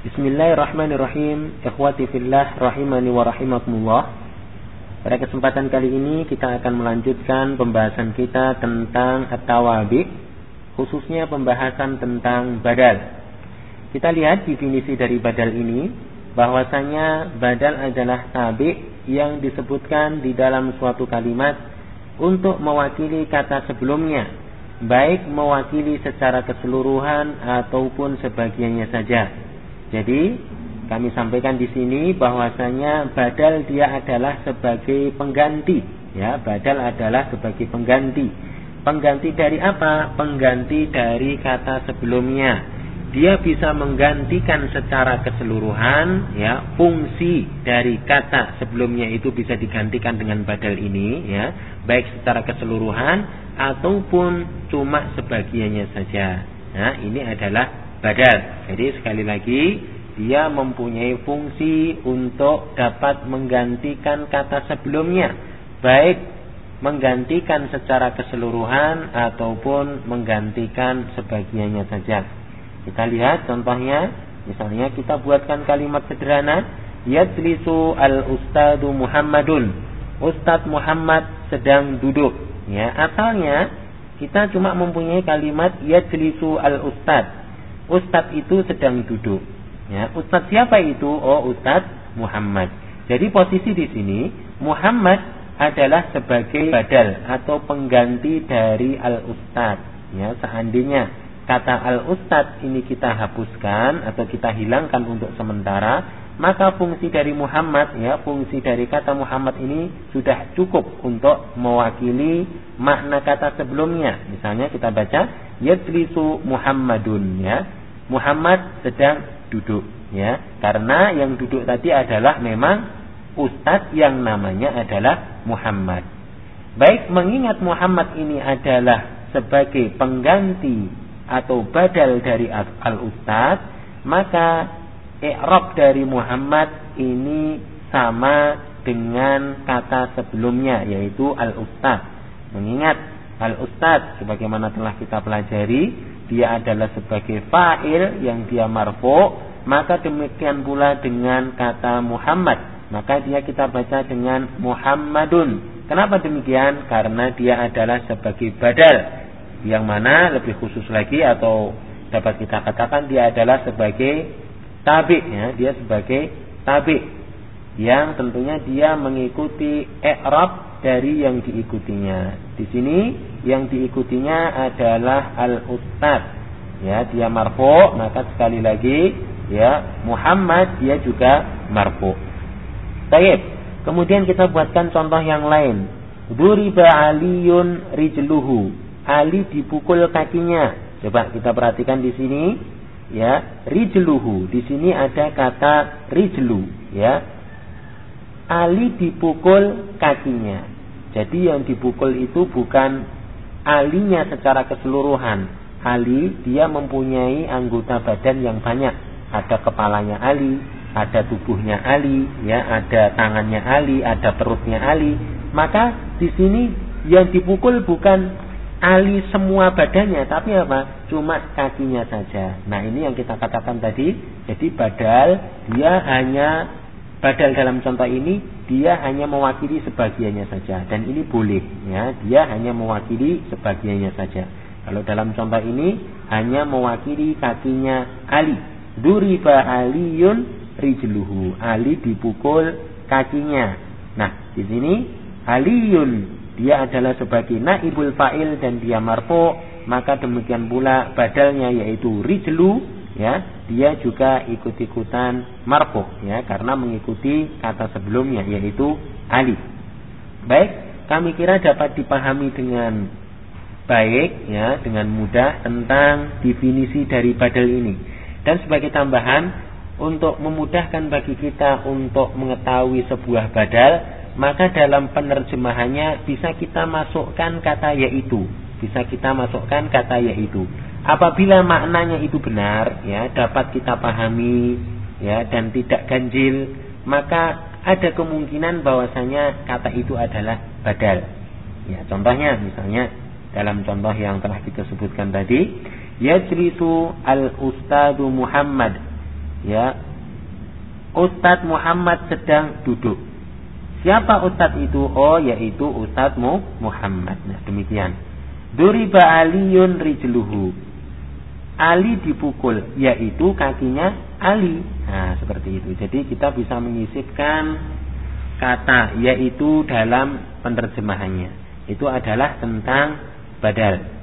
Bismillahirrahmanirrahim. Ikhwati fillah rahimani wa rahimakumullah. Pada kesempatan kali ini kita akan melanjutkan pembahasan kita tentang at-tawabi, khususnya pembahasan tentang badal. Kita lihat definisi dari badal ini bahwasanya badal adalah tabi yang disebutkan di dalam suatu kalimat untuk mewakili kata sebelumnya, baik mewakili secara keseluruhan ataupun sebagiannya saja. Jadi kami sampaikan di sini bahwasanya badal dia adalah sebagai pengganti, ya, badal adalah sebagai pengganti. Pengganti dari apa? Pengganti dari kata sebelumnya. Dia bisa menggantikan secara keseluruhan, ya, fungsi dari kata sebelumnya itu bisa digantikan dengan badal ini, ya, baik secara keseluruhan ataupun cuma sebagiannya saja. Nah, ini adalah badal. Jadi sekali lagi dia mempunyai fungsi untuk dapat menggantikan kata sebelumnya, baik menggantikan secara keseluruhan ataupun menggantikan sebagiannya saja. Kita lihat contohnya, misalnya kita buatkan kalimat sederhana, yajlisu al-ustadu Muhammadun. Ustadz Muhammad sedang duduk. Ya, asalnya kita cuma mempunyai kalimat yajlisu al-ustad Ustadz itu sedang duduk. Ya, Ustadz siapa itu? Oh, Ustadz Muhammad. Jadi posisi di sini Muhammad adalah sebagai badal atau pengganti dari al ustadz. Ya, seandainya kata al ustadz ini kita hapuskan atau kita hilangkan untuk sementara, maka fungsi dari Muhammad ya, fungsi dari kata Muhammad ini sudah cukup untuk mewakili makna kata sebelumnya. Misalnya kita baca yajlisu Muhammadun ya. Muhammad sedang duduk ya. Karena yang duduk tadi adalah memang ustadz yang namanya adalah Muhammad. Baik mengingat Muhammad ini adalah sebagai pengganti atau badal dari al ustadz maka i'rab dari Muhammad ini sama dengan kata sebelumnya yaitu al ustadz mengingat al ustadz sebagaimana telah kita pelajari dia adalah sebagai fa'il yang dia marfu maka demikian pula dengan kata Muhammad. Maka dia kita baca dengan Muhammadun. Kenapa demikian? Karena dia adalah sebagai badal. Yang mana lebih khusus lagi atau dapat kita katakan dia adalah sebagai tabi ya. Dia sebagai tabi. Yang tentunya dia mengikuti i'rab dari yang diikutinya. Di sini yang diikutinya adalah al-ustad. Ya, dia marfu, maka sekali lagi ya Muhammad dia juga marfu. Baik. Kemudian kita buatkan contoh yang lain. Duriba aliyun rijluhu. Ali dipukul kakinya. Coba kita perhatikan di sini ya, rijluhu. Di sini ada kata rijlu ya. Ali dipukul kakinya. Jadi yang dipukul itu bukan alinya secara keseluruhan. Ali dia mempunyai anggota badan yang banyak. Ada kepalanya Ali, ada tubuhnya Ali, ya, ada tangannya Ali, ada perutnya Ali. Maka di sini yang dipukul bukan Ali semua badannya, tapi apa? Cuma kakinya saja. Nah ini yang kita katakan tadi. Jadi badal dia hanya Badal dalam contoh ini dia hanya mewakili sebagiannya saja dan ini boleh ya dia hanya mewakili sebagiannya saja. Kalau dalam contoh ini hanya mewakili kakinya Ali. Duriba Aliyun rijluhu. Ali dipukul kakinya. Nah, di sini Aliyun dia adalah sebagai naibul fa'il dan dia marfu, maka demikian pula badalnya yaitu rijlu ya dia juga ikut-ikutan marfu ya karena mengikuti kata sebelumnya yaitu Ali. Baik, kami kira dapat dipahami dengan baik ya dengan mudah tentang definisi dari badal ini. Dan sebagai tambahan untuk memudahkan bagi kita untuk mengetahui sebuah badal, maka dalam penerjemahannya bisa kita masukkan kata yaitu, bisa kita masukkan kata yaitu. Apabila maknanya itu benar, ya dapat kita pahami, ya dan tidak ganjil, maka ada kemungkinan bahwasanya kata itu adalah badal. Ya, contohnya misalnya dalam contoh yang telah kita sebutkan tadi, yajlisu al-ustadu Muhammad. Ya. Ustadz Muhammad sedang duduk. Siapa Ustadz itu? Oh, yaitu Ustadz Muhammad. Nah, demikian. Duriba aliyun rijluhu. Ali dipukul, yaitu kakinya Ali. Nah, seperti itu. Jadi kita bisa menyisipkan kata yaitu dalam penerjemahannya. Itu adalah tentang badal.